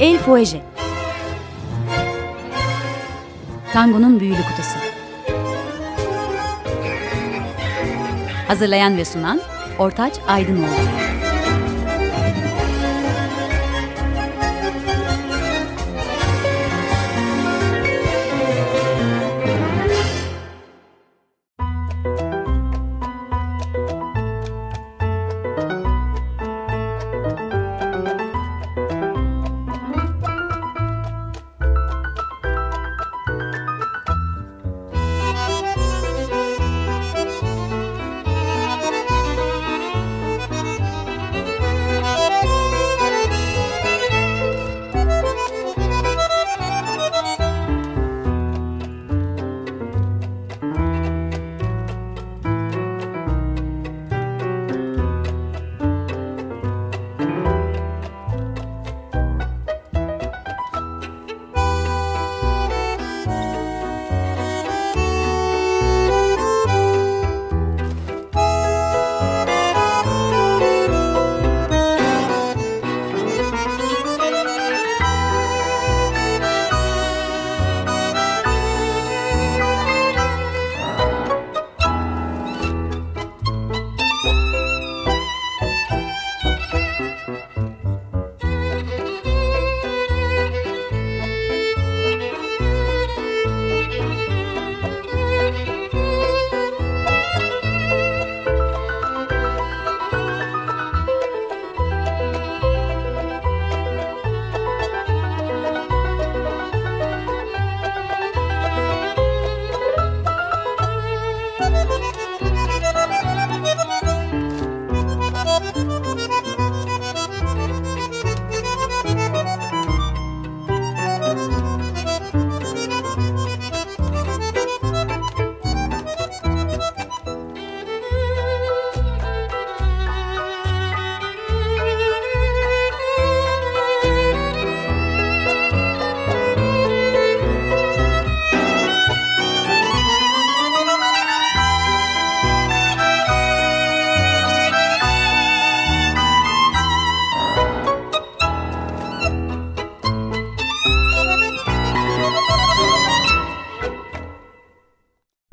El Foeje Tango'nun Büyülü Kutusu Hazırlayan ve sunan Ortaç Aydınoğlu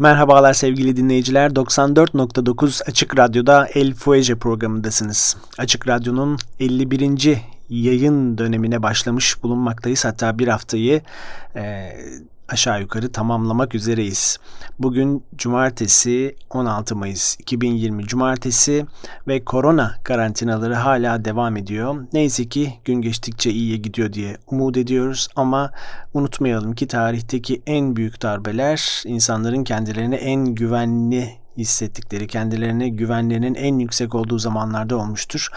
Merhabalar sevgili dinleyiciler. 94.9 Açık Radyo'da El Fuege programındasınız. Açık Radyo'nun 51. yayın dönemine başlamış bulunmaktayız. Hatta bir haftayı e, aşağı yukarı tamamlamak üzereyiz. Bugün cumartesi 16 Mayıs 2020 cumartesi ve korona karantinaları hala devam ediyor. Neyse ki gün geçtikçe iyiye gidiyor diye umut ediyoruz ama unutmayalım ki tarihteki en büyük darbeler insanların kendilerini en güvenli hissettikleri, kendilerine güvenlerinin en yüksek olduğu zamanlarda olmuştur.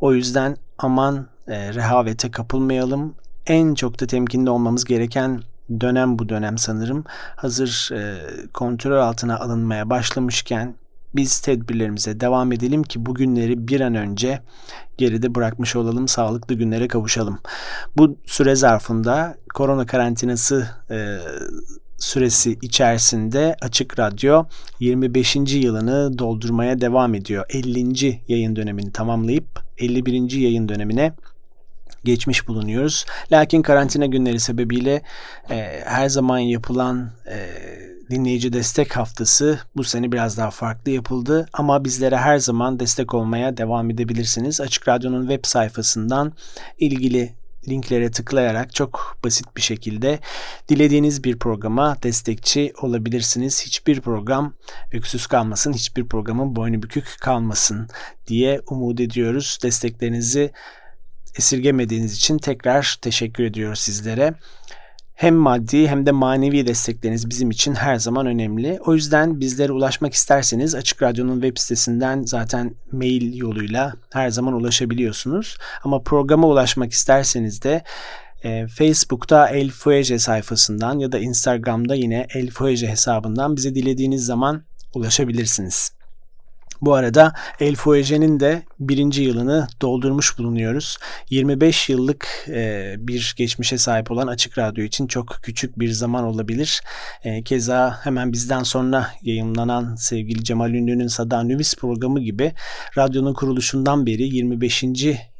O yüzden aman e, rehavete kapılmayalım. En çok da temkinli olmamız gereken dönem bu dönem sanırım. Hazır e, kontrol altına alınmaya başlamışken biz tedbirlerimize devam edelim ki bu günleri bir an önce geride bırakmış olalım, sağlıklı günlere kavuşalım. Bu süre zarfında korona karantinası e, süresi içerisinde Açık Radyo 25. yılını doldurmaya devam ediyor. 50. yayın dönemini tamamlayıp 51. yayın dönemine geçmiş bulunuyoruz. Lakin karantina günleri sebebiyle e, her zaman yapılan e, dinleyici destek haftası bu sene biraz daha farklı yapıldı ama bizlere her zaman destek olmaya devam edebilirsiniz. Açık Radyo'nun web sayfasından ilgili linklere tıklayarak çok basit bir şekilde dilediğiniz bir programa destekçi olabilirsiniz. Hiçbir program öksüz kalmasın, hiçbir programın boynu bükük kalmasın diye umut ediyoruz. Desteklerinizi esirgemediğiniz için tekrar teşekkür ediyoruz sizlere. Hem maddi hem de manevi destekleriniz bizim için her zaman önemli. O yüzden bizlere ulaşmak isterseniz Açık Radyo'nun web sitesinden zaten mail yoluyla her zaman ulaşabiliyorsunuz. Ama programa ulaşmak isterseniz de e, Facebook'ta El Fuege sayfasından ya da Instagram'da yine El Fuege hesabından bize dilediğiniz zaman ulaşabilirsiniz. Bu arada El Fuege'nin de birinci yılını doldurmuş bulunuyoruz. 25 yıllık e, bir geçmişe sahip olan Açık Radyo için çok küçük bir zaman olabilir. E, keza hemen bizden sonra yayınlanan sevgili Cemal Ünlü'nün Sada Nüvis programı gibi radyonun kuruluşundan beri 25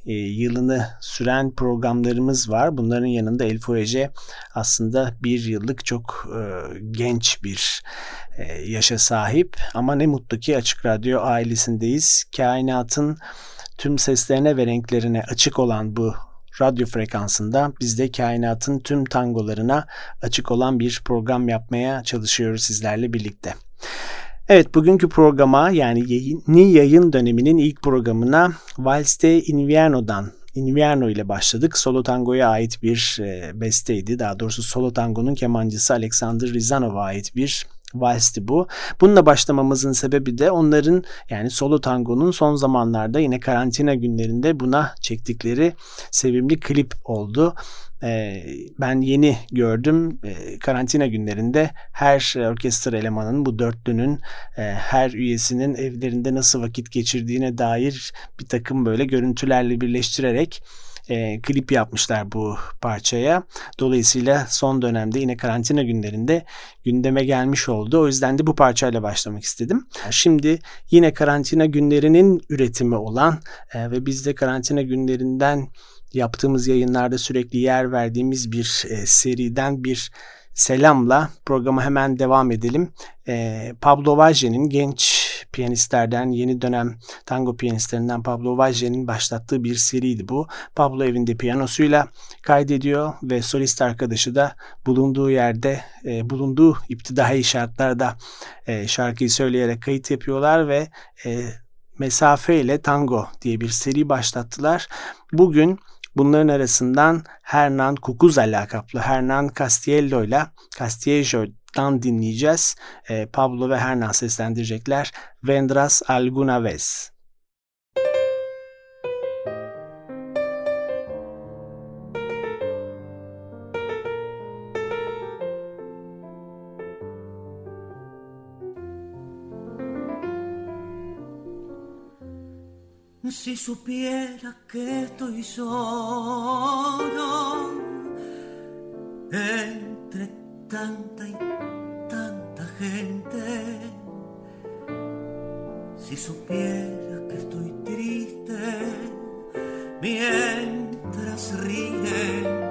e, yılını süren programlarımız var. Bunların yanında El Foyece aslında bir yıllık çok e, genç bir e, yaşa sahip. Ama ne mutlu ki Açık Radyo ailesindeyiz. Kainatın tüm seslerine ve renklerine açık olan bu radyo frekansında biz de kainatın tüm tangolarına açık olan bir program yapmaya çalışıyoruz sizlerle birlikte. Evet bugünkü programa yani yeni yayın döneminin ilk programına Vals de Invierno'dan Invierno ile başladık. Solo tangoya ait bir e, besteydi. Daha doğrusu solo tangonun kemancısı Alexander Rizanov'a ait bir valsti bu. Bununla başlamamızın sebebi de onların yani solo tangonun son zamanlarda yine karantina günlerinde buna çektikleri sevimli klip oldu. Ee, ben yeni gördüm ee, karantina günlerinde her orkestra elemanının bu dörtlünün e, her üyesinin evlerinde nasıl vakit geçirdiğine dair bir takım böyle görüntülerle birleştirerek e, klip yapmışlar bu parçaya. Dolayısıyla son dönemde yine karantina günlerinde gündeme gelmiş oldu. O yüzden de bu parçayla başlamak istedim. Şimdi yine karantina günlerinin üretimi olan e, ve biz de karantina günlerinden yaptığımız yayınlarda sürekli yer verdiğimiz bir e, seriden bir selamla programa hemen devam edelim. E, Pablo Vage'nin genç piyanistlerden, yeni dönem tango piyanistlerinden Pablo Vage'nin başlattığı bir seriydi bu. Pablo evinde piyanosuyla kaydediyor ve solist arkadaşı da bulunduğu yerde, e, bulunduğu iptidai şartlarda e, şarkıyı söyleyerek kayıt yapıyorlar ve e, Mesafe ile Tango diye bir seri başlattılar. Bugün Bunların arasından Hernan Cucuza lakaplı Hernan Castiello ile Castillo'dan dinleyeceğiz. E, Pablo ve Hernan seslendirecekler. Vendras alguna vez. Si supiera que estoy solo entre tanta y tanta gente, si supiera que estoy triste mientras ríen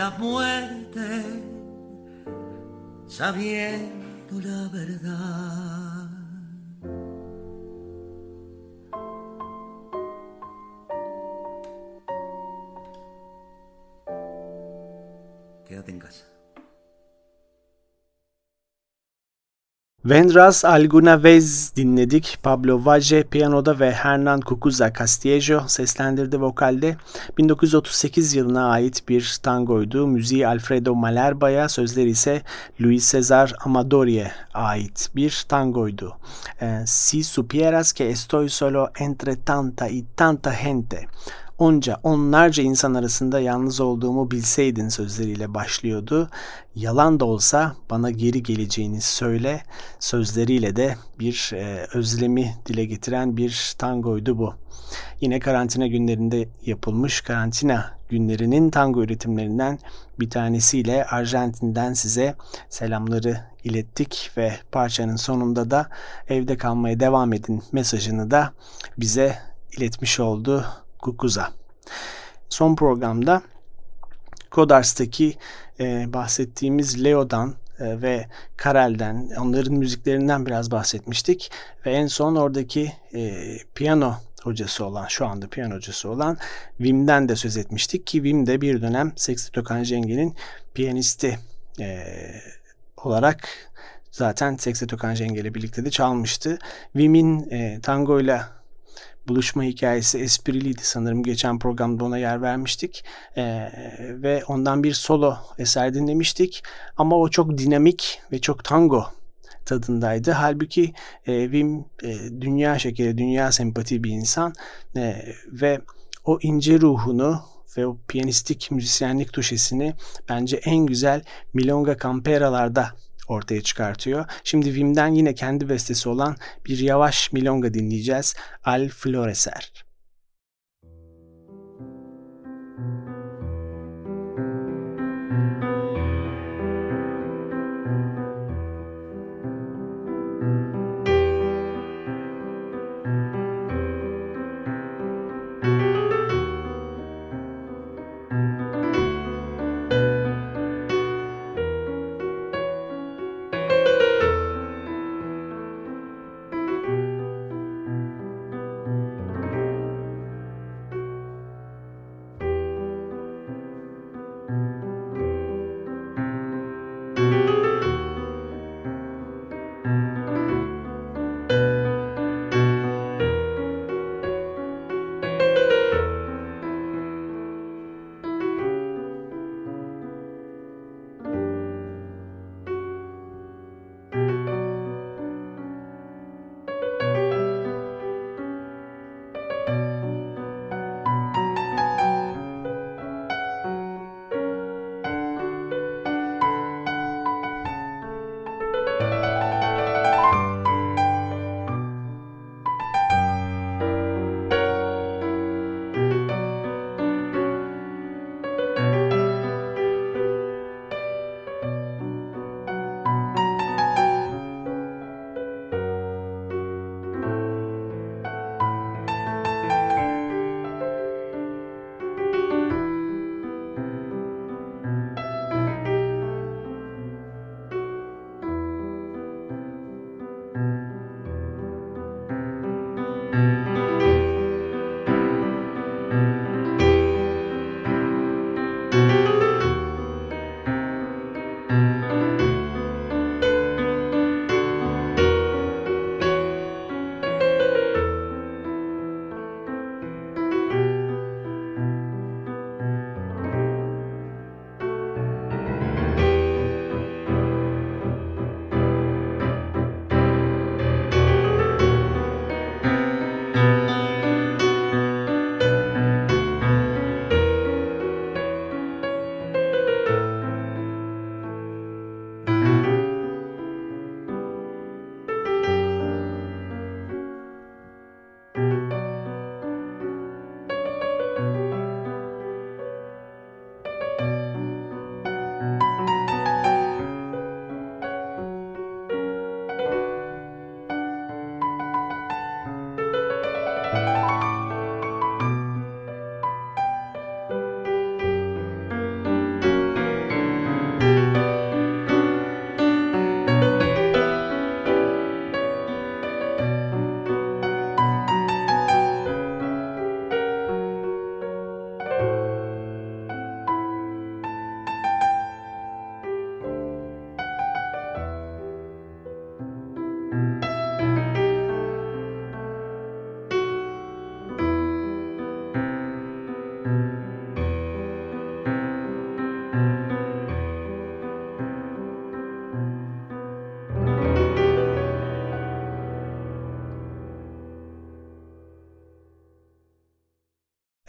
la muerte, sabiendo la verdad. Vendras Alguna Vez dinledik. Pablo Valle piyanoda ve Hernan Cucuza Castillo seslendirdi vokalde. 1938 yılına ait bir tangoydu. Müziği Alfredo Malerba'ya, sözleri ise Luis Cesar Amador'e ait bir tangoydu. Eh, si supieras que estoy solo entre tanta y tanta gente onca onlarca insan arasında yalnız olduğumu bilseydin sözleriyle başlıyordu. Yalan da olsa bana geri geleceğini söyle sözleriyle de bir e, özlemi dile getiren bir tangoydu bu. Yine karantina günlerinde yapılmış karantina günlerinin tango üretimlerinden bir tanesiyle Arjantin'den size selamları ilettik ve parçanın sonunda da evde kalmaya devam edin mesajını da bize iletmiş oldu Kukuza. Son programda Kodars'taki e, bahsettiğimiz Leo'dan e, ve Karel'den, onların müziklerinden biraz bahsetmiştik. Ve en son oradaki e, piyano hocası olan, şu anda piyano hocası olan Wim'den de söz etmiştik ki Wim de bir dönem Sexteto Kanjenge'nin piyanisti e, olarak zaten Sexteto Kanjenge ile birlikte de çalmıştı. Wim'in e, tango ile buluşma hikayesi espriliydi sanırım. Geçen programda ona yer vermiştik. E, ve ondan bir solo eser dinlemiştik. Ama o çok dinamik ve çok tango tadındaydı. Halbuki e, Wim e, dünya şekeri, dünya sempati bir insan e, ve o ince ruhunu ve o piyanistik müzisyenlik tuşesini bence en güzel Milonga Campera'larda ortaya çıkartıyor. Şimdi Wim'den yine kendi bestesi olan bir yavaş milonga dinleyeceğiz. Al Floreser.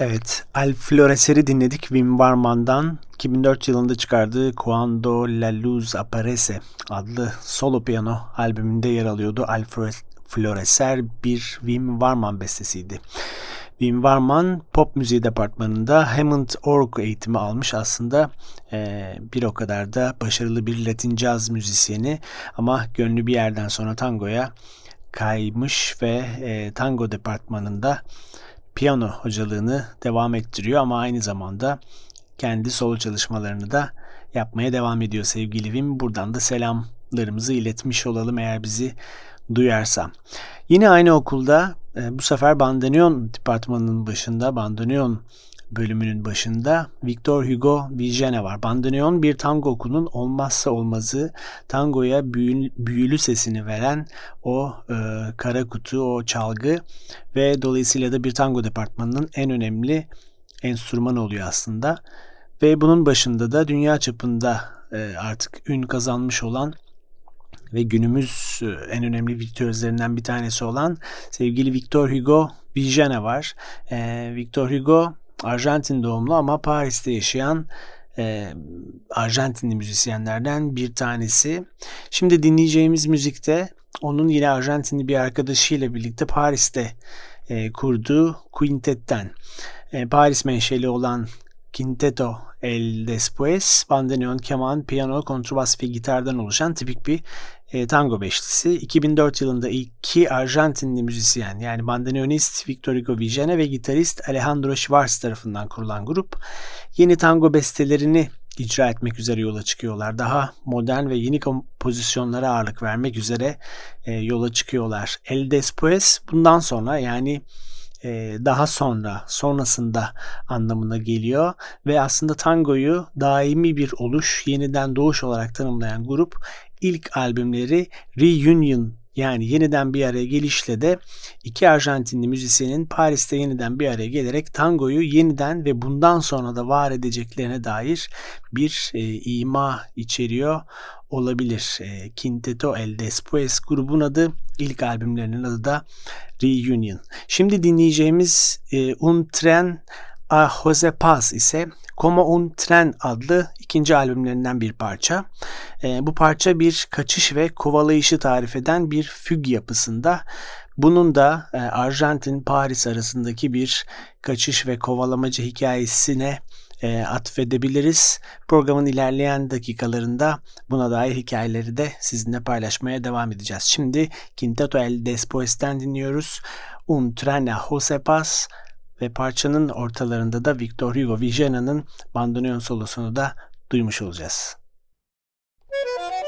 Evet, Al Florecer'i dinledik Wim Warman'dan. 2004 yılında çıkardığı Cuando la Luz Aparece adlı solo piyano albümünde yer alıyordu. Al Florecer bir Wim Warman bestesiydi. Wim Warman pop müziği departmanında Hammond Org eğitimi almış aslında e, bir o kadar da başarılı bir Latin caz müzisyeni ama gönlü bir yerden sonra tangoya kaymış ve e, tango departmanında piyano hocalığını devam ettiriyor ama aynı zamanda kendi solo çalışmalarını da yapmaya devam ediyor sevgili Wim. Buradan da selamlarımızı iletmiş olalım eğer bizi duyarsam. Yine aynı okulda e, bu sefer bandoneon departmanının başında, bandoneon bölümünün başında Victor Hugo Vigene var. Bandoneon bir tango okulunun olmazsa olmazı tangoya büyülü, sesini veren o e, kara kutu, o çalgı ve dolayısıyla da bir tango departmanının en önemli enstrümanı oluyor aslında. Ve bunun başında da dünya çapında e, artık ün kazanmış olan ve günümüz e, en önemli virtüözlerinden bir tanesi olan sevgili Victor Hugo Vigene var. E, Victor Hugo Arjantin doğumlu ama Paris'te yaşayan e, Arjantinli müzisyenlerden bir tanesi. Şimdi dinleyeceğimiz müzikte onun yine Arjantinli bir arkadaşıyla birlikte Paris'te e, kurduğu quintetten. E, Paris menşeli olan Quinteto El Después, bandoneon, keman, piyano, kontrbas ve gitardan oluşan tipik bir e, tango beşlisi. 2004 yılında iki Arjantinli müzisyen yani bandoneonist Victor Hugo Vigene ve gitarist Alejandro Schwartz tarafından kurulan grup yeni tango bestelerini icra etmek üzere yola çıkıyorlar. Daha modern ve yeni kompozisyonlara ağırlık vermek üzere e, yola çıkıyorlar. El Después bundan sonra yani e, daha sonra, sonrasında anlamına geliyor ve aslında tangoyu daimi bir oluş, yeniden doğuş olarak tanımlayan grup ilk albümleri Reunion yani yeniden bir araya gelişle de iki Arjantinli müzisyenin Paris'te yeniden bir araya gelerek tangoyu yeniden ve bundan sonra da var edeceklerine dair bir e, ima içeriyor olabilir. E, Quinteto El Después grubun adı, ilk albümlerinin adı da Reunion. Şimdi dinleyeceğimiz e, Un Tren a Jose Paz ise Como un Tren adlı ikinci albümlerinden bir parça. E, bu parça bir kaçış ve kovalayışı tarif eden bir füg yapısında. Bunun da e, Arjantin-Paris arasındaki bir kaçış ve kovalamacı hikayesine e, atfedebiliriz. Programın ilerleyen dakikalarında buna dair hikayeleri de sizinle paylaşmaya devam edeceğiz. Şimdi Quinteto El Después'ten dinliyoruz. Un tren a Jose Paz ve parçanın ortalarında da Victor Hugo Vigena'nın bandoneon solosunu da duymuş olacağız. Un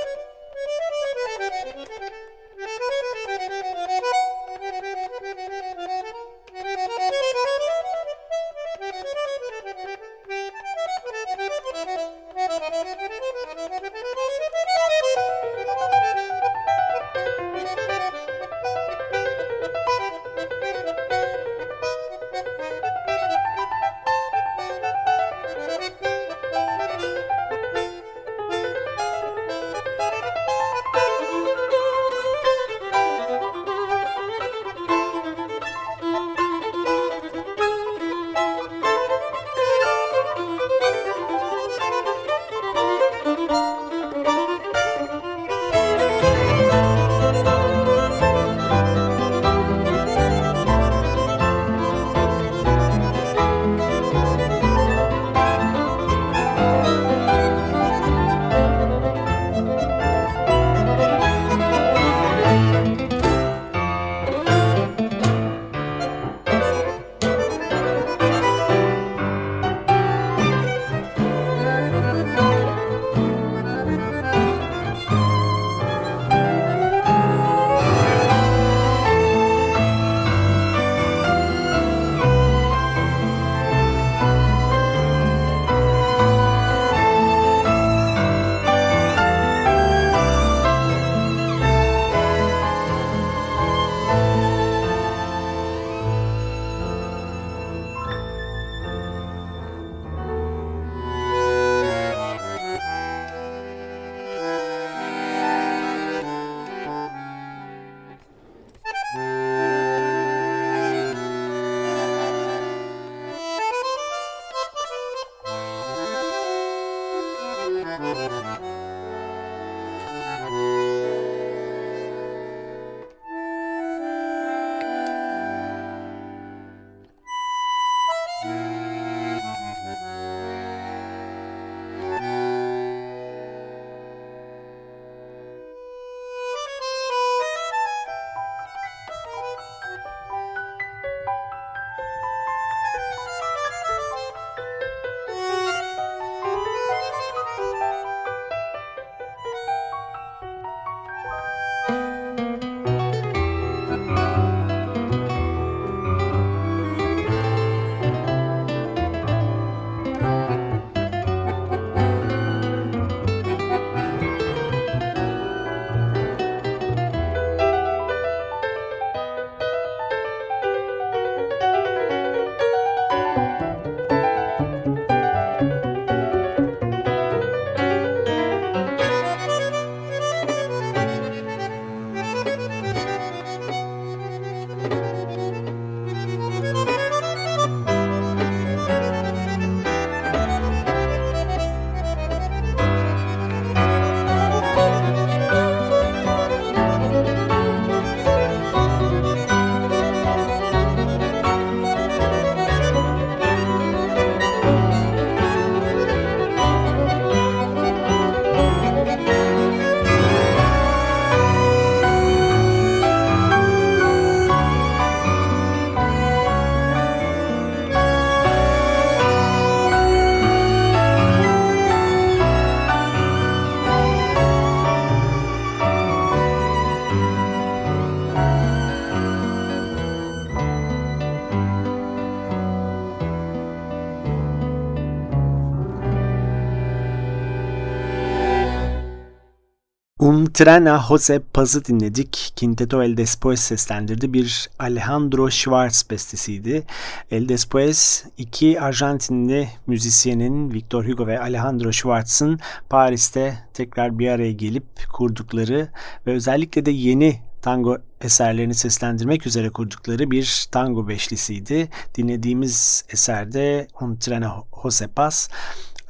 tren a Jose Paz'ı dinledik. Quinteto El Después seslendirdi. Bir Alejandro Schwartz bestesiydi. El Después iki Arjantinli müzisyenin Victor Hugo ve Alejandro Schwartz'ın Paris'te tekrar bir araya gelip kurdukları ve özellikle de yeni tango eserlerini seslendirmek üzere kurdukları bir tango beşlisiydi. Dinlediğimiz eserde Un tren a Jose Paz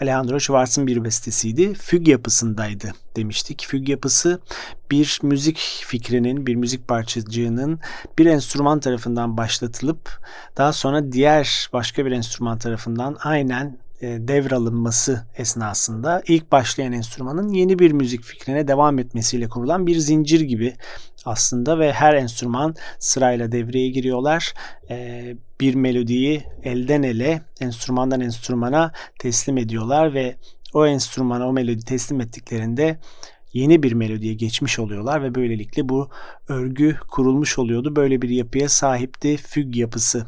Alejandro Schwartz'ın bir bestesiydi. Füg yapısındaydı demiştik. Füg yapısı bir müzik fikrinin, bir müzik parçacığının bir enstrüman tarafından başlatılıp daha sonra diğer başka bir enstrüman tarafından aynen devralınması esnasında ilk başlayan enstrümanın yeni bir müzik fikrine devam etmesiyle kurulan bir zincir gibi aslında ve her enstrüman sırayla devreye giriyorlar. E, bir melodiyi elden ele, enstrümandan enstrümana teslim ediyorlar ve o enstrümana o melodi teslim ettiklerinde yeni bir melodiye geçmiş oluyorlar ve böylelikle bu örgü kurulmuş oluyordu. Böyle bir yapıya sahipti füg yapısı.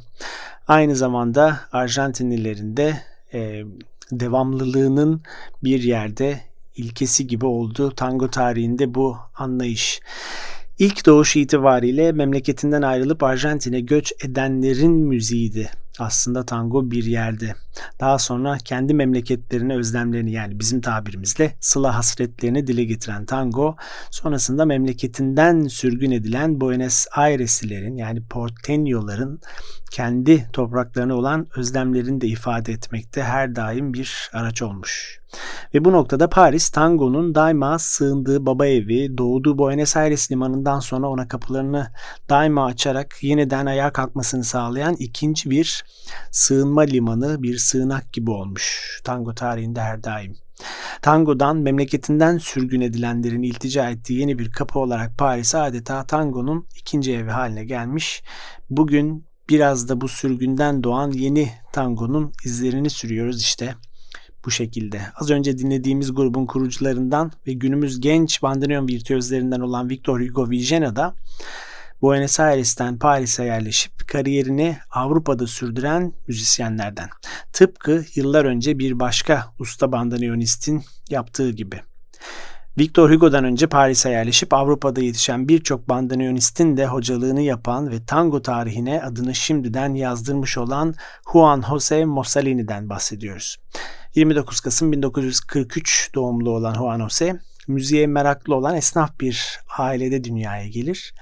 Aynı zamanda Arjantinlilerin de e, devamlılığının bir yerde ilkesi gibi oldu tango tarihinde bu anlayış. İlk doğuş itibariyle memleketinden ayrılıp Arjantin'e göç edenlerin müziğiydi aslında tango bir yerde. Daha sonra kendi memleketlerine özlemlerini yani bizim tabirimizle sıla hasretlerini dile getiren tango sonrasında memleketinden sürgün edilen Buenos Aireslilerin yani Porteño'ların kendi topraklarına olan özlemlerini de ifade etmekte her daim bir araç olmuş. Ve bu noktada Paris tangonun daima sığındığı baba evi, doğduğu Buenos Aires limanından sonra ona kapılarını daima açarak yeniden ayağa kalkmasını sağlayan ikinci bir sığınma limanı, bir sığınak gibi olmuş tango tarihinde her daim. Tango'dan memleketinden sürgün edilenlerin iltica ettiği yeni bir kapı olarak Paris adeta tangonun ikinci evi haline gelmiş. Bugün biraz da bu sürgünden doğan yeni tangonun izlerini sürüyoruz işte bu şekilde. Az önce dinlediğimiz grubun kurucularından ve günümüz genç bandoneon virtüözlerinden olan Victor Hugo Vigena da Buenos Aires'ten Paris'e yerleşip kariyerini Avrupa'da sürdüren müzisyenlerden. Tıpkı yıllar önce bir başka usta bandoneonistin yaptığı gibi. Victor Hugo'dan önce Paris'e yerleşip Avrupa'da yetişen birçok bandoneonistin de hocalığını yapan ve tango tarihine adını şimdiden yazdırmış olan Juan José Mussolini'den bahsediyoruz. 29 Kasım 1943 doğumlu olan Juan José, müziğe meraklı olan esnaf bir ailede dünyaya gelir.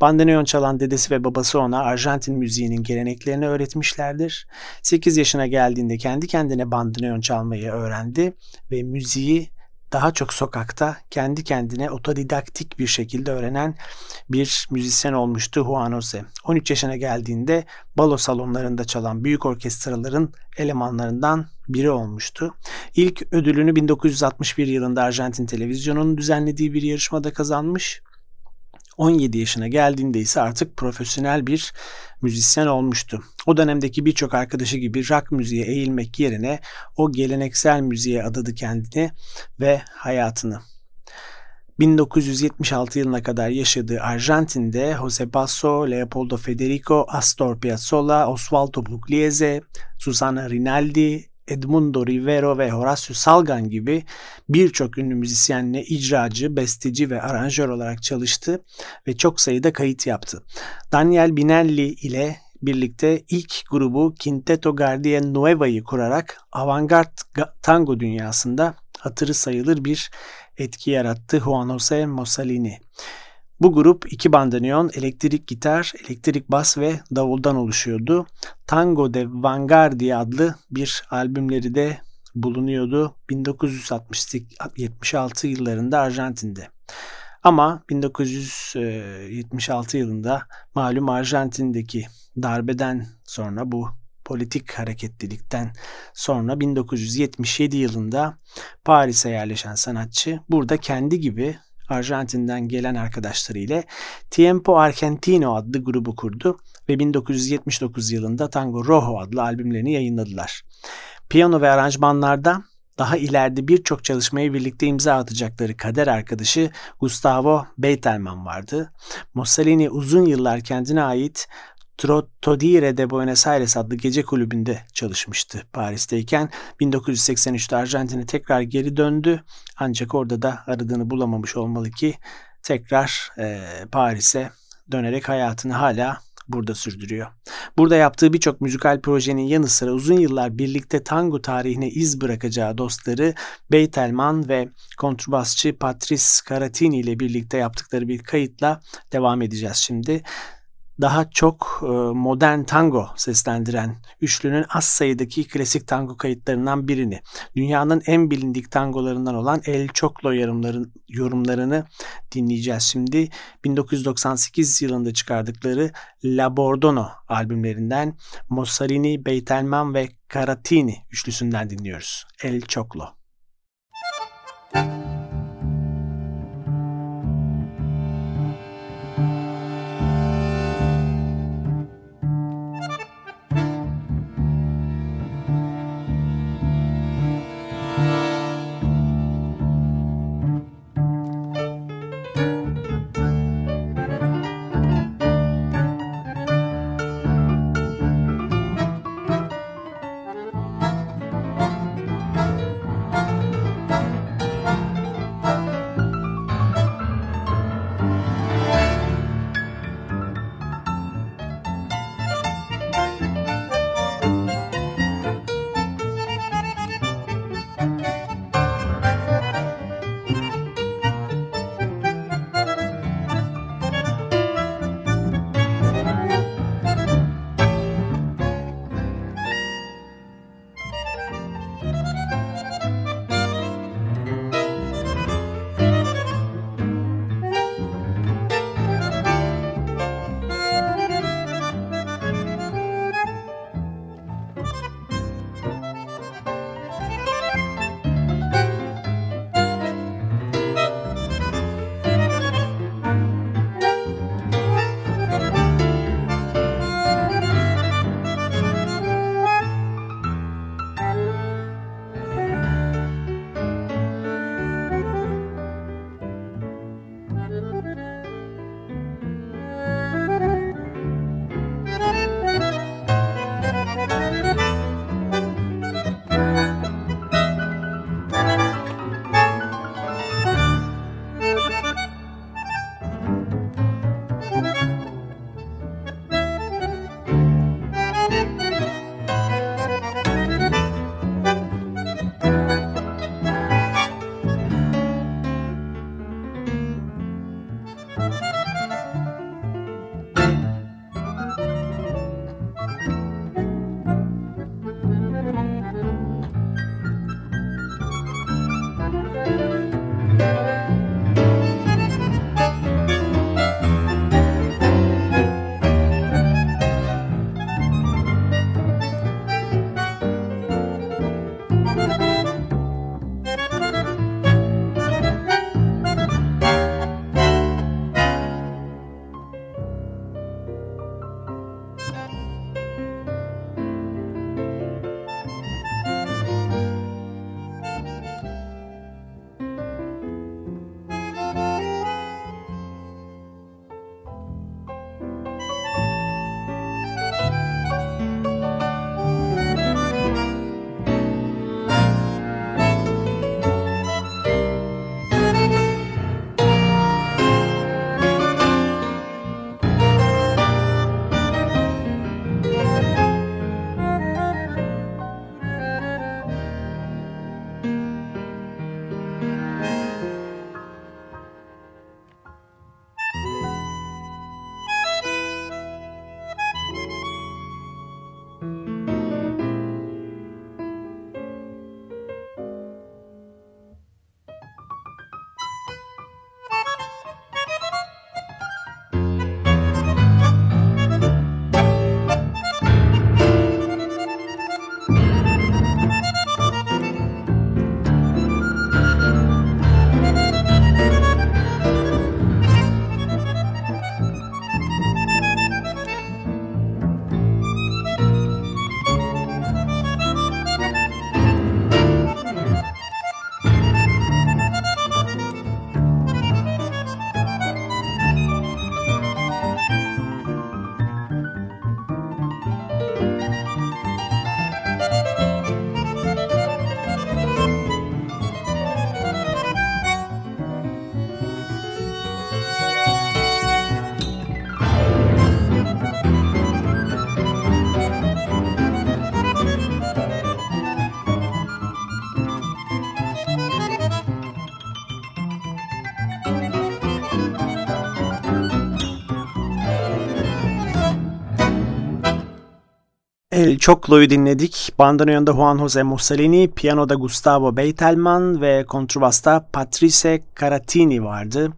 Bandoneon çalan dedesi ve babası ona Arjantin müziğinin geleneklerini öğretmişlerdir. 8 yaşına geldiğinde kendi kendine bandoneon çalmayı öğrendi ve müziği daha çok sokakta kendi kendine otodidaktik bir şekilde öğrenen bir müzisyen olmuştu Juan Jose. 13 yaşına geldiğinde balo salonlarında çalan büyük orkestraların elemanlarından biri olmuştu. İlk ödülünü 1961 yılında Arjantin televizyonunun düzenlediği bir yarışmada kazanmış. 17 yaşına geldiğinde ise artık profesyonel bir müzisyen olmuştu. O dönemdeki birçok arkadaşı gibi rock müziğe eğilmek yerine o geleneksel müziğe adadı kendini ve hayatını. 1976 yılına kadar yaşadığı Arjantin'de Jose Basso, Leopoldo Federico, Astor Piazzolla, Osvaldo Pugliese, Susana Rinaldi, Edmundo Rivero ve Horacio Salgan gibi birçok ünlü müzisyenle icracı, besteci ve aranjör olarak çalıştı ve çok sayıda kayıt yaptı. Daniel Binelli ile birlikte ilk grubu Quinteto Guardia Nueva'yı kurarak avantgard tango dünyasında hatırı sayılır bir etki yarattı Juan José Mussolini. Bu grup iki bandoneon, elektrik gitar, elektrik bas ve davuldan oluşuyordu. Tango de Vanguardia adlı bir albümleri de bulunuyordu 1976 yıllarında Arjantin'de. Ama 1976 yılında malum Arjantin'deki darbeden sonra bu politik hareketlilikten sonra 1977 yılında Paris'e yerleşen sanatçı burada kendi gibi Arjantin'den gelen arkadaşlarıyla Tiempo Argentino adlı grubu kurdu ve 1979 yılında Tango Rojo adlı albümlerini yayınladılar. Piyano ve aranjmanlarda daha ileride birçok çalışmayı birlikte imza atacakları kader arkadaşı Gustavo Beitelman vardı. Mussolini uzun yıllar kendine ait Trottodire de Buenos Aires adlı gece kulübünde çalışmıştı Paris'teyken. 1983'te Arjantin'e tekrar geri döndü ancak orada da aradığını bulamamış olmalı ki tekrar e, Paris'e dönerek hayatını hala burada sürdürüyor. Burada yaptığı birçok müzikal projenin yanı sıra uzun yıllar birlikte tango tarihine iz bırakacağı dostları Beytelman ve kontrbasçı Patrice Caratini ile birlikte yaptıkları bir kayıtla devam edeceğiz şimdi daha çok e, modern tango seslendiren üçlünün az sayıdaki klasik tango kayıtlarından birini, dünyanın en bilindik tangolarından olan El Choclo yorumların, yorumlarını dinleyeceğiz şimdi. 1998 yılında çıkardıkları La Bordono albümlerinden Mossarini, Beytelman ve Caratini üçlüsünden dinliyoruz. El Choclo. Müzik El Choclo'yu dinledik. Bandoneonda Juan Jose Mussolini, piyanoda Gustavo Beitelman ve kontrbasta Patrice Caratini vardı.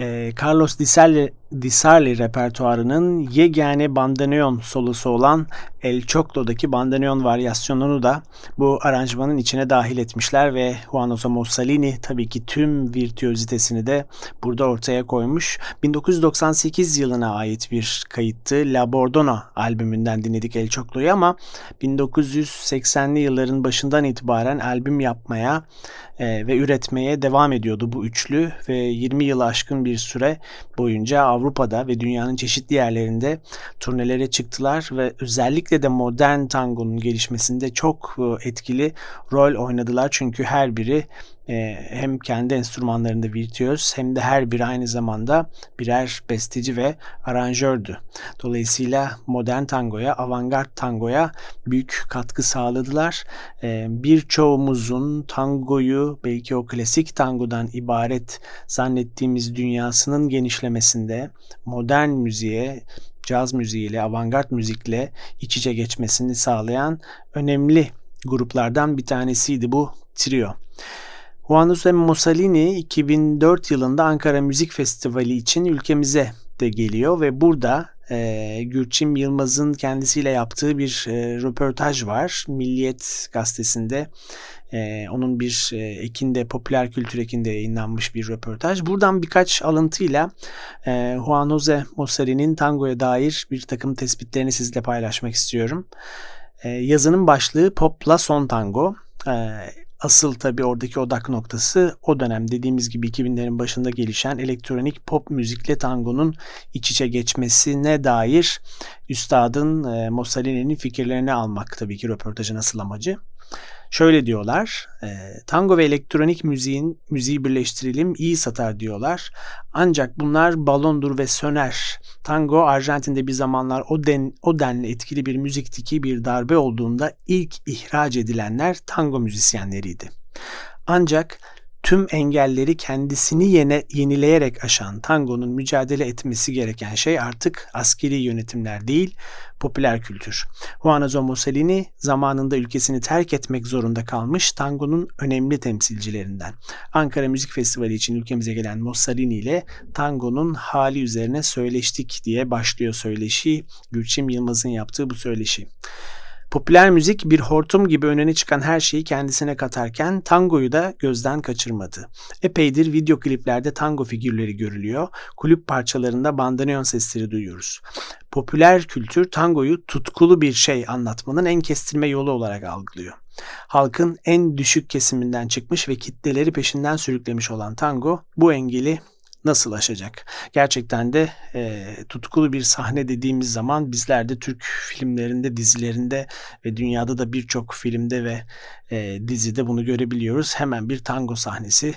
Ee, Carlos Di Sarli, Di Sarli repertuarının yegane bandoneon solusu olan El Choclo'daki bandoneon varyasyonunu da bu aranjmanın içine dahil etmişler ve Juan Jose Mussolini tabii ki tüm virtüözitesini de burada ortaya koymuş. 1998 yılına ait bir kayıttı. La Bordona albümünden dinledik El Choclo'yu ama 1980'li yılların başından itibaren albüm yapmaya e, ve üretmeye devam ediyordu bu üçlü ve 20 yılı aşkın bir süre boyunca Avrupa'da ve dünyanın çeşitli yerlerinde turnelere çıktılar ve özellikle de modern tangonun gelişmesinde çok e, etkili rol oynadılar. Çünkü her biri e, hem kendi enstrümanlarında virtüöz hem de her biri aynı zamanda birer besteci ve aranjördü. Dolayısıyla modern tangoya, avantgard tangoya büyük katkı sağladılar. E, birçoğumuzun tangoyu belki o klasik tangodan ibaret zannettiğimiz dünyasının genişlemesinde modern müziğe, caz müziğiyle, avantgard müzikle iç içe geçmesini sağlayan önemli gruplardan bir tanesiydi bu trio. Juan José Mussolini 2004 yılında Ankara Müzik Festivali için ülkemize de geliyor ve burada e, Gürçin Yılmaz'ın kendisiyle yaptığı bir e, röportaj var. Milliyet gazetesinde e, onun bir e, ekinde, popüler kültür ekinde yayınlanmış bir röportaj. Buradan birkaç alıntıyla e, Juan José Mussolini'nin tangoya dair bir takım tespitlerini sizle paylaşmak istiyorum. E, yazının başlığı Popla Son Tango. E, Asıl tabi oradaki odak noktası o dönem dediğimiz gibi 2000'lerin başında gelişen elektronik pop müzikle tangonun iç içe geçmesine dair üstadın e, Mussolini'nin fikirlerini almak tabii ki röportajın asıl amacı. Şöyle diyorlar, e, tango ve elektronik müziğin müziği birleştirelim iyi satar diyorlar. Ancak bunlar balondur ve söner. Tango Arjantin'de bir zamanlar o, den, o denli etkili bir müzikti ki bir darbe olduğunda ilk ihraç edilenler tango müzisyenleriydi. Ancak tüm engelleri kendisini yene, yenileyerek aşan tangonun mücadele etmesi gereken şey artık askeri yönetimler değil, popüler kültür. Juan Mussolini zamanında ülkesini terk etmek zorunda kalmış tangonun önemli temsilcilerinden. Ankara Müzik Festivali için ülkemize gelen Mussolini ile tangonun hali üzerine söyleştik diye başlıyor söyleşi. Gülçin Yılmaz'ın yaptığı bu söyleşi. Popüler müzik bir hortum gibi önüne çıkan her şeyi kendisine katarken tangoyu da gözden kaçırmadı. Epeydir video kliplerde tango figürleri görülüyor. Kulüp parçalarında bandoneon sesleri duyuyoruz. Popüler kültür tangoyu tutkulu bir şey anlatmanın en kestirme yolu olarak algılıyor. Halkın en düşük kesiminden çıkmış ve kitleleri peşinden sürüklemiş olan tango bu engeli nasıl aşacak? Gerçekten de e, tutkulu bir sahne dediğimiz zaman bizler de Türk filmlerinde, dizilerinde ve dünyada da birçok filmde ve e, dizide bunu görebiliyoruz. Hemen bir tango sahnesi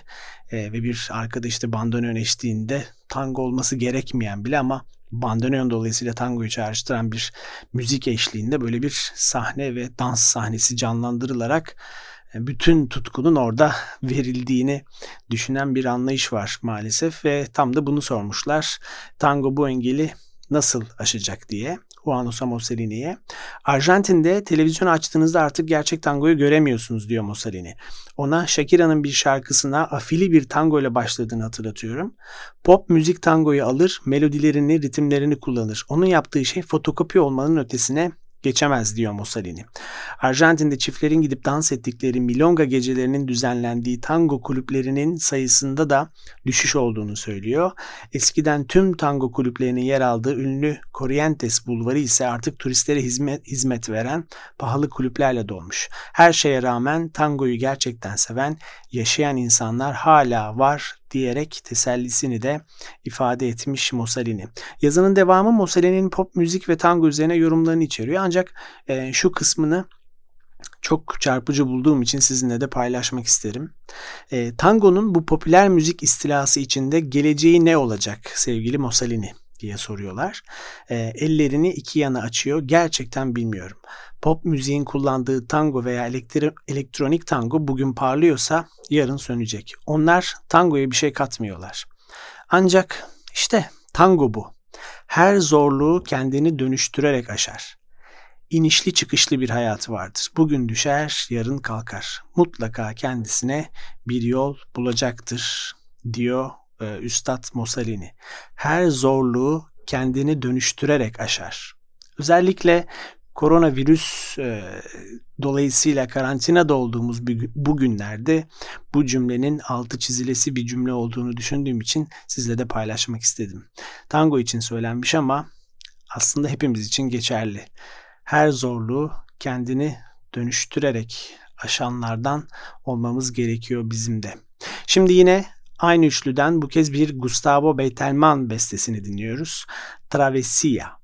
e, ve bir arkada işte bandoneon eşliğinde tango olması gerekmeyen bile ama bandoneon dolayısıyla tangoyu çağrıştıran bir müzik eşliğinde böyle bir sahne ve dans sahnesi canlandırılarak bütün tutkunun orada verildiğini düşünen bir anlayış var maalesef ve tam da bunu sormuşlar. Tango bu engeli nasıl aşacak diye. Juan Osa Mussolini'ye. Arjantin'de televizyon açtığınızda artık gerçek tangoyu göremiyorsunuz diyor Mussolini. Ona Shakira'nın bir şarkısına afili bir tango ile başladığını hatırlatıyorum. Pop müzik tangoyu alır, melodilerini, ritimlerini kullanır. Onun yaptığı şey fotokopi olmanın ötesine geçemez diyor Mussolini. Arjantin'de çiftlerin gidip dans ettikleri milonga gecelerinin düzenlendiği tango kulüplerinin sayısında da düşüş olduğunu söylüyor. Eskiden tüm tango kulüplerinin yer aldığı ünlü Corrientes Bulvarı ise artık turistlere hizmet, hizmet veren pahalı kulüplerle dolmuş. Her şeye rağmen tangoyu gerçekten seven, yaşayan insanlar hala var diyerek tesellisini de ifade etmiş Mussolini. Yazının devamı Mussolini'nin pop müzik ve tango üzerine yorumlarını içeriyor ancak e, şu kısmını çok çarpıcı bulduğum için sizinle de paylaşmak isterim. E, tangonun bu popüler müzik istilası içinde geleceği ne olacak sevgili Mussolini diye soruyorlar. E, ellerini iki yana açıyor. Gerçekten bilmiyorum. Pop müziğin kullandığı tango veya elektri- elektronik tango bugün parlıyorsa yarın sönecek. Onlar tangoya bir şey katmıyorlar. Ancak işte tango bu. Her zorluğu kendini dönüştürerek aşar. inişli çıkışlı bir hayatı vardır. Bugün düşer, yarın kalkar. Mutlaka kendisine bir yol bulacaktır diyor e, Üstad Mosalini. Her zorluğu kendini dönüştürerek aşar. Özellikle koronavirüs e, dolayısıyla karantinada olduğumuz bu günlerde bu cümlenin altı çizilesi bir cümle olduğunu düşündüğüm için sizle de paylaşmak istedim. Tango için söylenmiş ama aslında hepimiz için geçerli. Her zorluğu kendini dönüştürerek aşanlardan olmamız gerekiyor bizim de. Şimdi yine aynı üçlüden bu kez bir Gustavo Beitelman bestesini dinliyoruz. Travessia.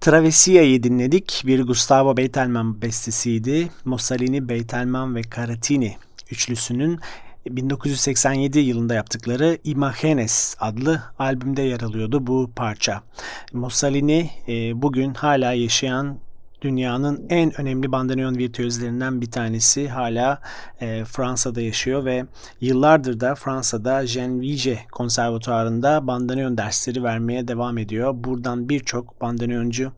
Travesia'yı dinledik. Bir Gustavo Beitelman bestesiydi. Mussolini, Beitelman ve Caratini üçlüsünün 1987 yılında yaptıkları Imagenes adlı albümde yer alıyordu bu parça. Mussolini e, bugün hala yaşayan dünyanın en önemli bandoneon virtüözlerinden bir tanesi hala e, Fransa'da yaşıyor ve yıllardır da Fransa'da Genvige konservatuarında bandoneon dersleri vermeye devam ediyor. Buradan birçok bandoneoncu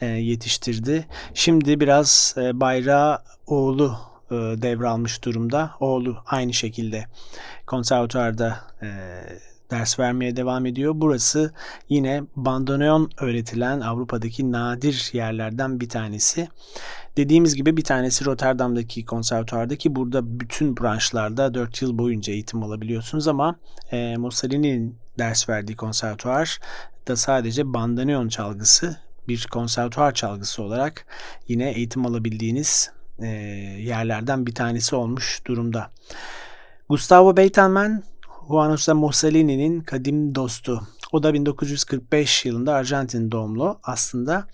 e, yetiştirdi. Şimdi biraz e, bayrağı oğlu e, devralmış durumda. Oğlu aynı şekilde konservatuarda e, ders vermeye devam ediyor. Burası yine bandoneon öğretilen Avrupa'daki nadir yerlerden bir tanesi. Dediğimiz gibi bir tanesi Rotterdam'daki konservatuardaki burada bütün branşlarda 4 yıl boyunca eğitim alabiliyorsunuz ama e, Mussolini'nin ders verdiği konservatuar da sadece bandoneon çalgısı bir konservatuar çalgısı olarak yine eğitim alabildiğiniz e, yerlerden bir tanesi olmuş durumda. Gustavo Beitelman Juan Mussolini'nin kadim dostu. O da 1945 yılında Arjantin doğumlu. Aslında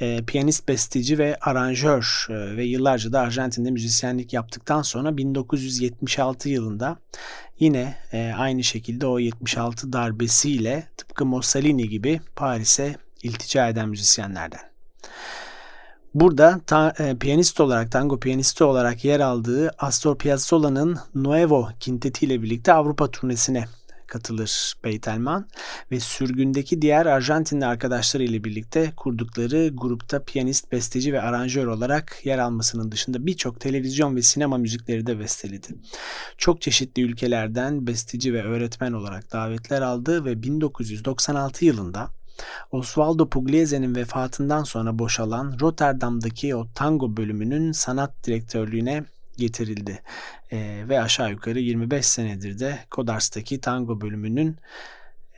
e, piyanist, besteci ve aranjör e, ve yıllarca da Arjantin'de müzisyenlik yaptıktan sonra 1976 yılında yine e, aynı şekilde o 76 darbesiyle tıpkı Mussolini gibi Paris'e iltica eden müzisyenlerden. Burada ta, e, piyanist olarak, tango piyanisti olarak yer aldığı Astor Piazzolla'nın Nuevo Kinteti ile birlikte Avrupa turnesine katılır Beytelman ve sürgündeki diğer Arjantinli arkadaşları ile birlikte kurdukları grupta piyanist, besteci ve aranjör olarak yer almasının dışında birçok televizyon ve sinema müzikleri de besteledi. Çok çeşitli ülkelerden besteci ve öğretmen olarak davetler aldı ve 1996 yılında Osvaldo Pugliese'nin vefatından sonra boşalan Rotterdam'daki o tango bölümünün sanat direktörlüğüne getirildi. E, ve aşağı yukarı 25 senedir de Kodars'taki tango bölümünün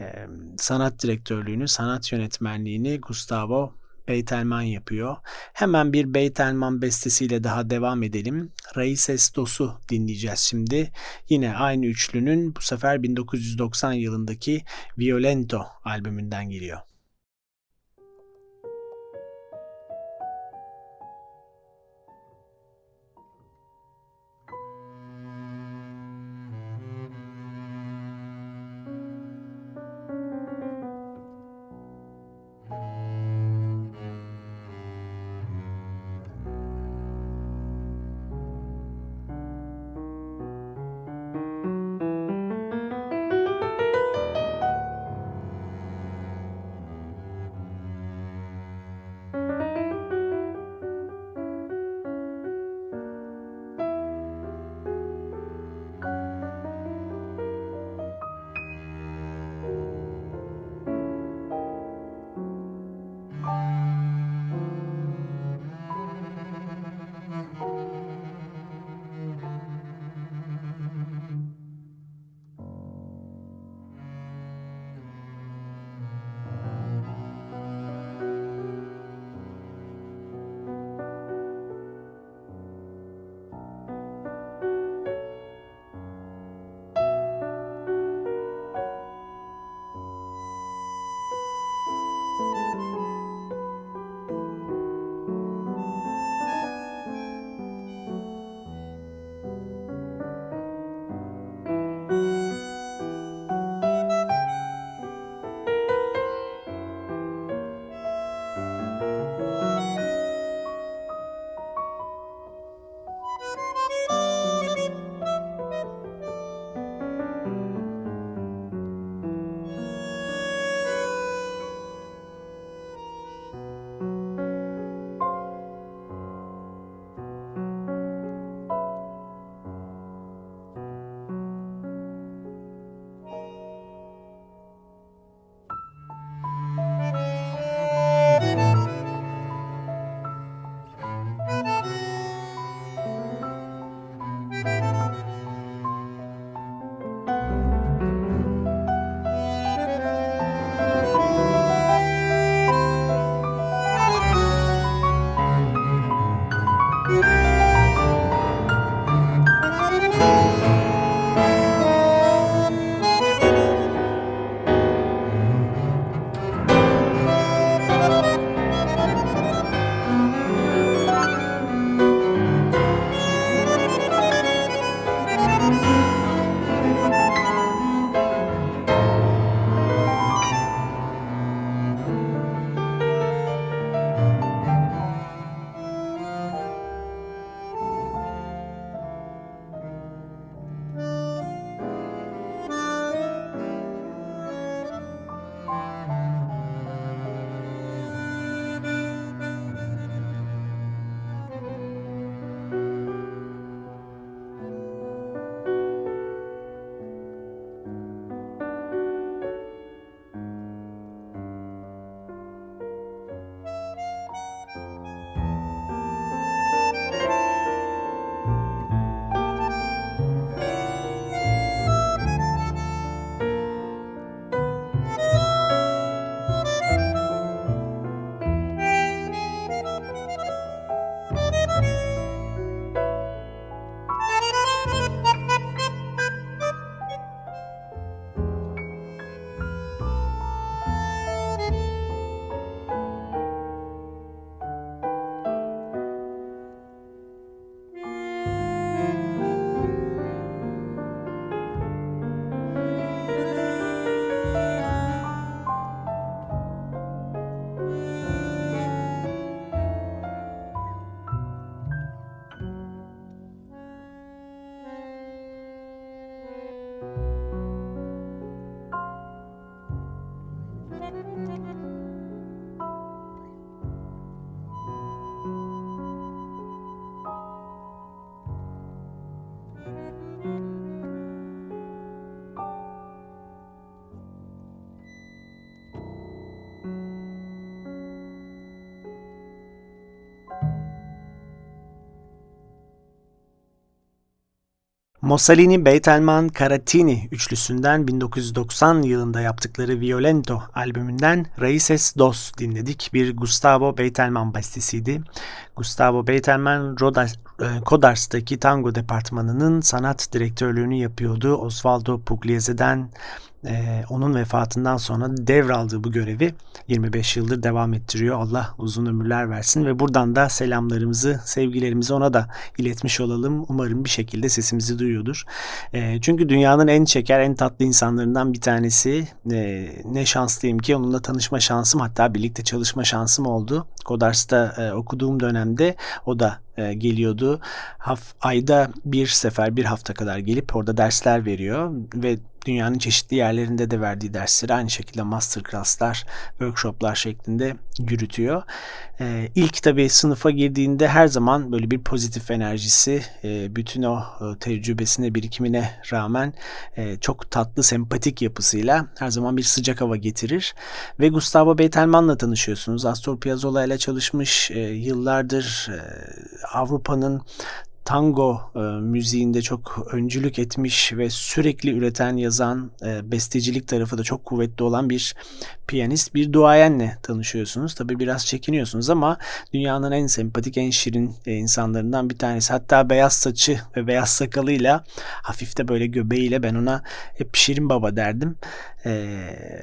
e, sanat direktörlüğünü, sanat yönetmenliğini Gustavo Beytelman yapıyor. Hemen bir Beytelman bestesiyle daha devam edelim. Raices Dos'u dinleyeceğiz şimdi. Yine aynı üçlünün bu sefer 1990 yılındaki Violento albümünden geliyor. Mussolini, Beethoven, Caratini üçlüsünden 1990 yılında yaptıkları Violento albümünden Raices Dos dinledik. Bir Gustavo Beethoven bestesiydi. Gustavo Beethoven, Rodas, e, Kodars'taki tango departmanının sanat direktörlüğünü yapıyordu. Osvaldo Pugliese'den e, onun vefatından sonra devraldığı bu görevi 25 yıldır devam ettiriyor. Allah uzun ömürler versin ve buradan da selamlarımızı, sevgilerimizi ona da iletmiş olalım. Umarım bir şekilde sesimizi duyuyordur. E, çünkü dünyanın en şeker, en tatlı insanlarından bir tanesi. E, ne şanslıyım ki onunla tanışma şansım hatta birlikte çalışma şansım oldu. Kodars'ta e, okuduğum dönemde o da e, geliyordu. Haf, ayda bir sefer bir hafta kadar gelip orada dersler veriyor ve dünyanın çeşitli yerlerinde de verdiği dersleri aynı şekilde masterclasslar, workshoplar şeklinde yürütüyor. Ee, ilk tabii sınıfa girdiğinde her zaman böyle bir pozitif enerjisi, e, bütün o e, tecrübesine, birikimine rağmen e, çok tatlı, sempatik yapısıyla her zaman bir sıcak hava getirir. Ve Gustavo Betelman'la tanışıyorsunuz. Astor Piazzolla ile çalışmış e, yıllardır e, Avrupa'nın tango e, müziğinde çok öncülük etmiş ve sürekli üreten, yazan, e, bestecilik tarafı da çok kuvvetli olan bir piyanist, bir duayenle tanışıyorsunuz. Tabii biraz çekiniyorsunuz ama dünyanın en sempatik, en şirin e, insanlarından bir tanesi. Hatta beyaz saçı ve beyaz sakalıyla, hafif de böyle göbeğiyle ben ona hep Şirin Baba derdim. E,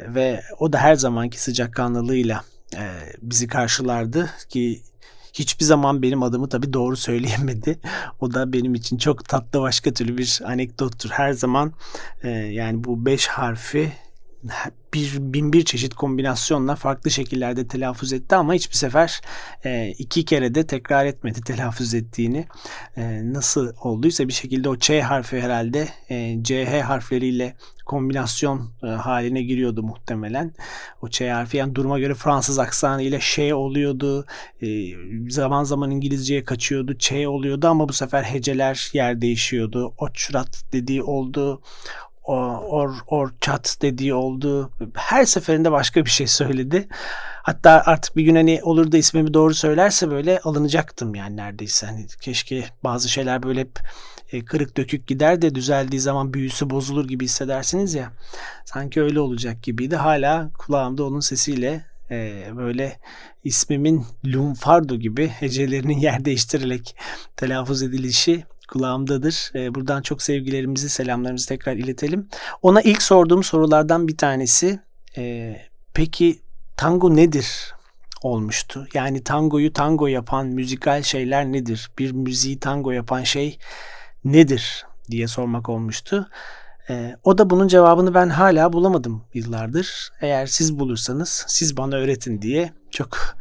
ve o da her zamanki sıcakkanlılığıyla e, bizi karşılardı ki hiçbir zaman benim adımı tabii doğru söyleyemedi. O da benim için çok tatlı başka türlü bir anekdottur. Her zaman e, yani bu beş harfi bir bin bir çeşit kombinasyonla farklı şekillerde telaffuz etti ama hiçbir sefer e, iki kere de tekrar etmedi telaffuz ettiğini. E, nasıl olduysa bir şekilde o Ç harfi herhalde e, CH harfleriyle kombinasyon e, haline giriyordu muhtemelen. O Ç harfi yani duruma göre Fransız aksanı ile şey oluyordu. E, zaman zaman İngilizceye kaçıyordu. Ç oluyordu ama bu sefer heceler yer değişiyordu. Oçrat dediği oldu or, or chat dediği oldu. Her seferinde başka bir şey söyledi. Hatta artık bir gün hani olur da ismimi doğru söylerse böyle alınacaktım yani neredeyse. Hani keşke bazı şeyler böyle hep e, kırık dökük gider de düzeldiği zaman büyüsü bozulur gibi hissedersiniz ya. Sanki öyle olacak gibiydi. Hala kulağımda onun sesiyle e, böyle ismimin Lunfardo gibi hecelerinin yer değiştirerek telaffuz edilişi kulağımdadır. E, buradan çok sevgilerimizi, selamlarımızı tekrar iletelim. Ona ilk sorduğum sorulardan bir tanesi e, peki tango nedir olmuştu. Yani tangoyu tango yapan müzikal şeyler nedir? Bir müziği tango yapan şey nedir diye sormak olmuştu. E, o da bunun cevabını ben hala bulamadım yıllardır. Eğer siz bulursanız siz bana öğretin diye çok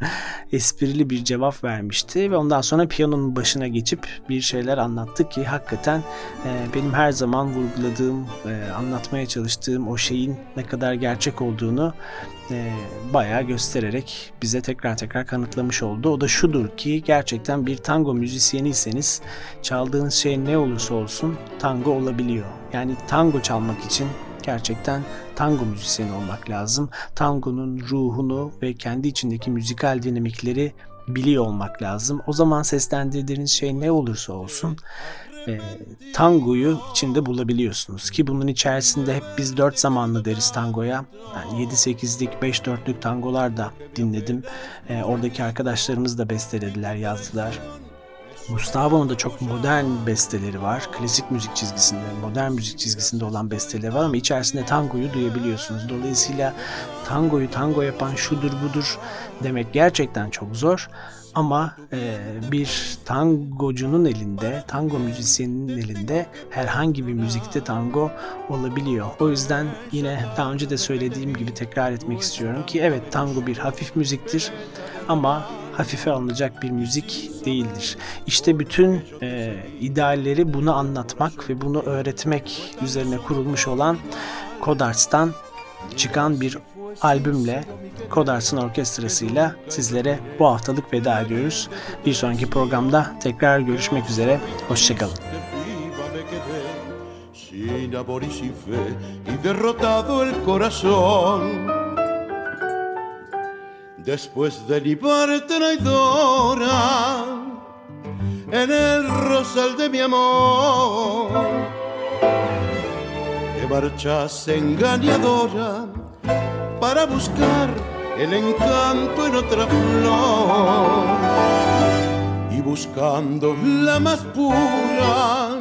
esprili bir cevap vermişti ve ondan sonra piyanonun başına geçip bir şeyler anlattı ki hakikaten e, benim her zaman vurguladığım, e, anlatmaya çalıştığım o şeyin ne kadar gerçek olduğunu e, bayağı göstererek bize tekrar tekrar kanıtlamış oldu. O da şudur ki gerçekten bir tango müzisyeniyseniz çaldığınız şey ne olursa olsun tango olabiliyor. Yani tango çalmak için gerçekten tango müzisyeni olmak lazım. Tangonun ruhunu ve kendi içindeki müzikal dinamikleri biliyor olmak lazım. O zaman seslendirdiğiniz şey ne olursa olsun e, tangoyu içinde bulabiliyorsunuz. Ki bunun içerisinde hep biz dört zamanlı deriz tangoya. Yani 7-8'lik, 5-4'lük tangolar da dinledim. E, oradaki arkadaşlarımız da bestelediler, yazdılar. Gustavo'nun da çok modern besteleri var. Klasik müzik çizgisinde, modern müzik çizgisinde olan besteleri var ama içerisinde tangoyu duyabiliyorsunuz. Dolayısıyla tangoyu tango yapan şudur budur demek gerçekten çok zor. Ama e, bir tangocunun elinde, tango müzisyeninin elinde herhangi bir müzikte tango olabiliyor. O yüzden yine daha önce de söylediğim gibi tekrar etmek istiyorum ki evet tango bir hafif müziktir ama hafife alınacak bir müzik değildir. İşte bütün e, idealleri bunu anlatmak ve bunu öğretmek üzerine kurulmuş olan Kodarts'tan çıkan bir albümle Kodars'ın orkestrasıyla sizlere bu haftalık veda ediyoruz. Bir sonraki programda tekrar görüşmek üzere. Hoşçakalın. Sin amor y sin fe y derrotado el corazón después de libar traidora en el rosal de mi amor marchas engañadora para buscar el encanto en otra flor. Y buscando la más pura,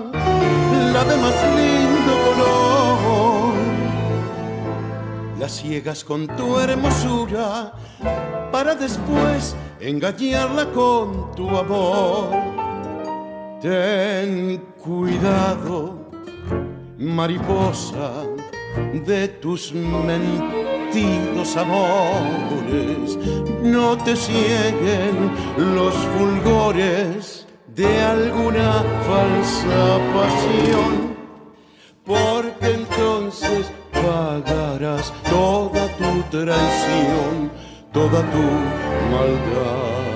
la de más lindo La ciegas con tu hermosura para después engañarla con tu amor. Ten cuidado, mariposa, de tus mentidos amores. No te cieguen los fulgores de alguna falsa pasión, entonces toda tu traición, toda tu maldad.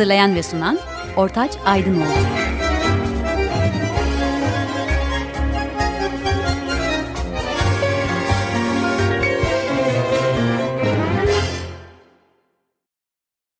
Hazırlayan ve sunan Ortaç Aydınoğlu